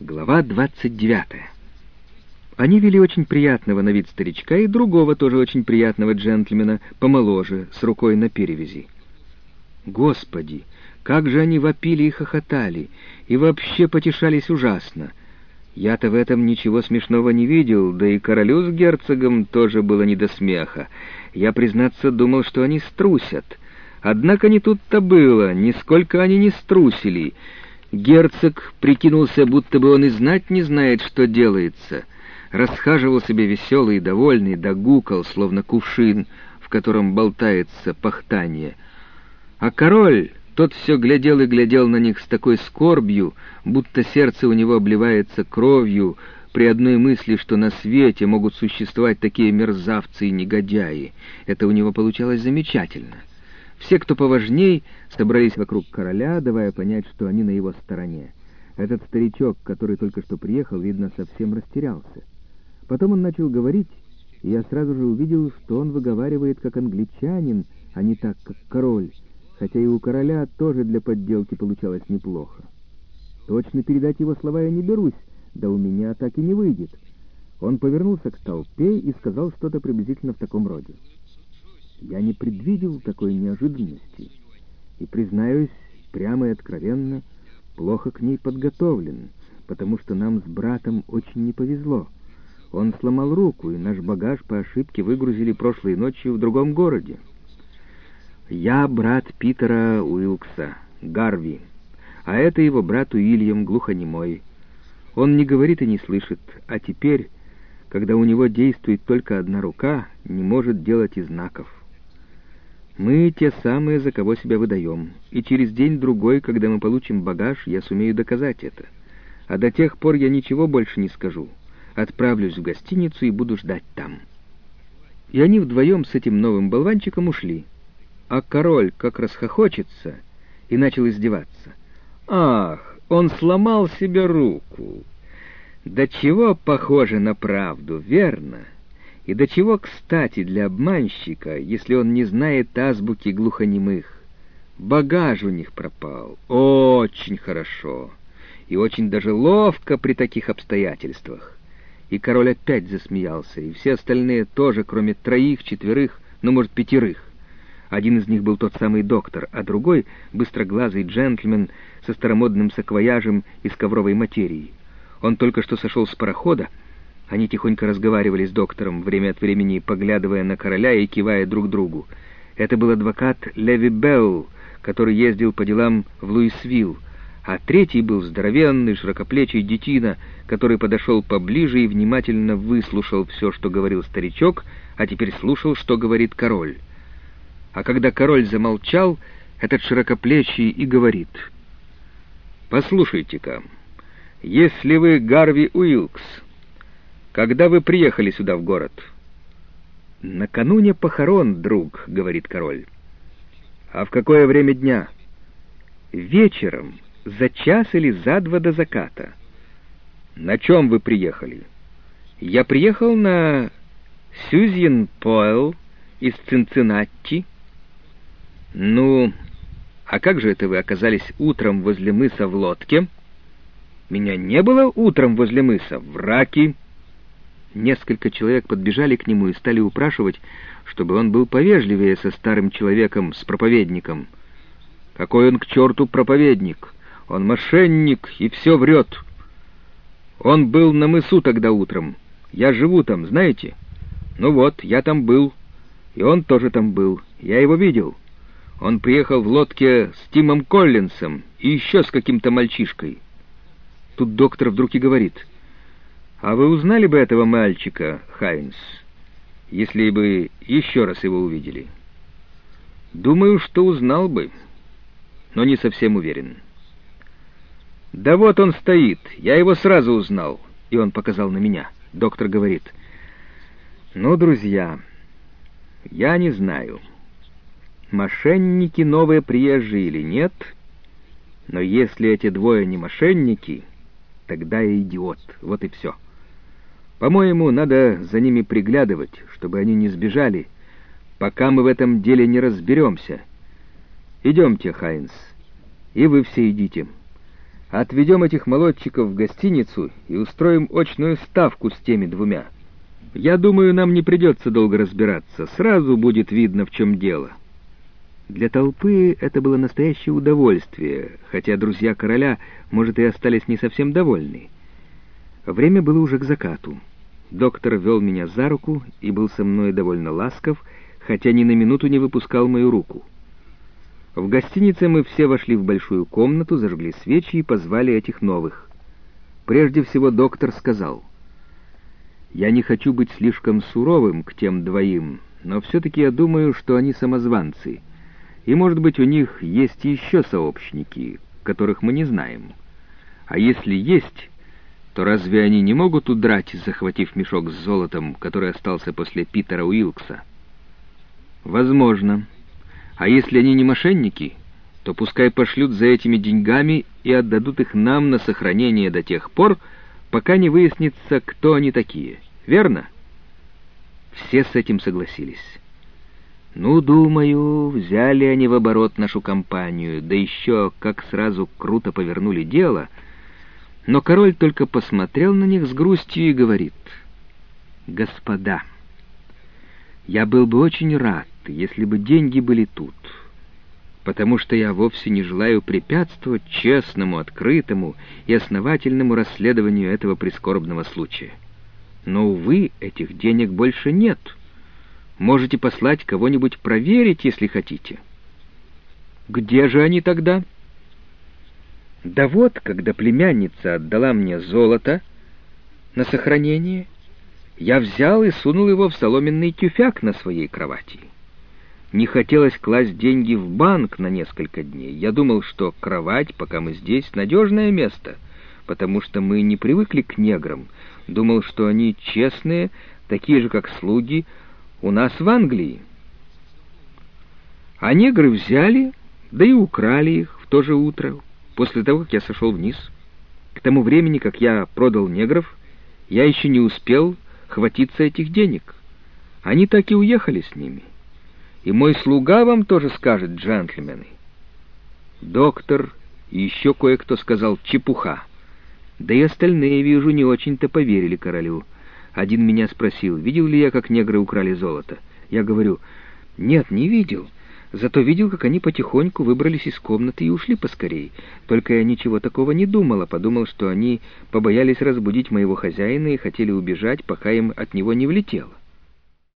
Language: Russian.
Глава 29. Они вели очень приятного на вид старичка и другого тоже очень приятного джентльмена, помоложе, с рукой на перевязи. Господи, как же они вопили и хохотали, и вообще потешались ужасно. Я-то в этом ничего смешного не видел, да и королю с герцогом тоже было не до смеха. Я, признаться, думал, что они струсят. Однако не тут-то было, нисколько они не струсили — Герцог прикинулся, будто бы он и знать не знает, что делается. Расхаживал себе веселый и довольный, да гукал, словно кувшин, в котором болтается пахтание. А король, тот все глядел и глядел на них с такой скорбью, будто сердце у него обливается кровью при одной мысли, что на свете могут существовать такие мерзавцы и негодяи. Это у него получалось замечательно. Все, кто поважней, собрались вокруг короля, давая понять, что они на его стороне. Этот старичок, который только что приехал, видно, совсем растерялся. Потом он начал говорить, и я сразу же увидел, что он выговаривает как англичанин, а не так, как король, хотя и у короля тоже для подделки получалось неплохо. Точно передать его слова я не берусь, да у меня так и не выйдет. Он повернулся к толпе и сказал что-то приблизительно в таком роде. Я не предвидел такой неожиданности и, признаюсь, прямо и откровенно, плохо к ней подготовлен, потому что нам с братом очень не повезло. Он сломал руку, и наш багаж по ошибке выгрузили прошлой ночью в другом городе. Я брат Питера Уилкса, Гарви, а это его брат Уильям, глухонемой. Он не говорит и не слышит, а теперь, когда у него действует только одна рука, не может делать и знаков. Мы те самые, за кого себя выдаем, и через день-другой, когда мы получим багаж, я сумею доказать это. А до тех пор я ничего больше не скажу. Отправлюсь в гостиницу и буду ждать там». И они вдвоем с этим новым болванчиком ушли. А король как расхохочется и начал издеваться. «Ах, он сломал себе руку! Да чего похоже на правду, верно?» И до чего кстати для обманщика, если он не знает азбуки глухонемых? Багаж у них пропал. Очень хорошо. И очень даже ловко при таких обстоятельствах. И король опять засмеялся, и все остальные тоже, кроме троих-четверых, ну, может, пятерых. Один из них был тот самый доктор, а другой — быстроглазый джентльмен со старомодным саквояжем из ковровой материи. Он только что сошел с парохода, они тихонько разговаривали с доктором, время от времени поглядывая на короля и кивая друг другу. Это был адвокат Леви Белл, который ездил по делам в Луисвилл, а третий был здоровенный, широкоплечий детина, который подошел поближе и внимательно выслушал все, что говорил старичок, а теперь слушал, что говорит король. А когда король замолчал, этот широкоплечий и говорит, «Послушайте-ка, если вы Гарви Уилкс, когда вы приехали сюда, в город?» «Накануне похорон, друг», — говорит король. «А в какое время дня?» «Вечером, за час или за два до заката». «На чем вы приехали?» «Я приехал на Сюзьен Пойл из Цинциннати». «Ну, а как же это вы оказались утром возле мыса в лодке?» «Меня не было утром возле мыса, в раке». Несколько человек подбежали к нему и стали упрашивать, чтобы он был повежливее со старым человеком, с проповедником. «Какой он к черту проповедник? Он мошенник и все врет. Он был на мысу тогда утром. Я живу там, знаете? Ну вот, я там был. И он тоже там был. Я его видел. Он приехал в лодке с Тимом Коллинсом и еще с каким-то мальчишкой». Тут доктор вдруг и говорит — а вы узнали бы этого мальчика, Хайнс, если бы еще раз его увидели? Думаю, что узнал бы, но не совсем уверен. Да вот он стоит, я его сразу узнал, и он показал на меня. Доктор говорит, ну, друзья, я не знаю, мошенники новые приезжие или нет, но если эти двое не мошенники, тогда я идиот, вот и все». По-моему, надо за ними приглядывать, чтобы они не сбежали, пока мы в этом деле не разберемся. Идемте, Хайнс, и вы все идите. Отведем этих молодчиков в гостиницу и устроим очную ставку с теми двумя. Я думаю, нам не придется долго разбираться. Сразу будет видно, в чем дело». Для толпы это было настоящее удовольствие, хотя друзья короля, может, и остались не совсем довольны. Время было уже к закату. Доктор вел меня за руку и был со мной довольно ласков, хотя ни на минуту не выпускал мою руку. В гостинице мы все вошли в большую комнату, зажгли свечи и позвали этих новых. Прежде всего доктор сказал, «Я не хочу быть слишком суровым к тем двоим, но все-таки я думаю, что они самозванцы, и, может быть, у них есть еще сообщники, которых мы не знаем. А если есть, то разве они не могут удрать, захватив мешок с золотом, который остался после Питера Уилкса? Возможно. А если они не мошенники, то пускай пошлют за этими деньгами и отдадут их нам на сохранение до тех пор, пока не выяснится, кто они такие. Верно? Все с этим согласились. Ну, думаю, взяли они в оборот нашу компанию, да еще как сразу круто повернули дело. Но король только посмотрел на них с грустью и говорит, «Господа, я был бы очень рад, если бы деньги были тут, потому что я вовсе не желаю препятствовать честному, открытому и основательному расследованию этого прискорбного случая. Но, увы, этих денег больше нет. Можете послать кого-нибудь проверить, если хотите. Где же они тогда? Да вот, когда племянница отдала мне золото на сохранение, я взял и сунул его в соломенный тюфяк на своей кровати. Не хотелось класть деньги в банк на несколько дней. Я думал, что кровать, пока мы здесь, надежное место, потому что мы не привыкли к неграм. Думал, что они честные, такие же, как слуги, у нас в Англии. А негры взяли, да и украли их в то же утро, после того, как я сошел вниз. К тому времени, как я продал негров, я еще не успел хватиться этих денег. Они так и уехали с ними. И мой слуга вам тоже скажет, джентльмены. Доктор и еще кое-кто сказал «чепуха». Да и остальные, вижу, не очень-то поверили королю. Один меня спросил, видел ли я, как негры украли золото. Я говорю, нет, не видел. Зато видел, как они потихоньку выбрались из комнаты и ушли поскорей. Только я ничего такого не думал, а подумал, что они побоялись разбудить моего хозяина и хотели убежать, пока им от него не влетело.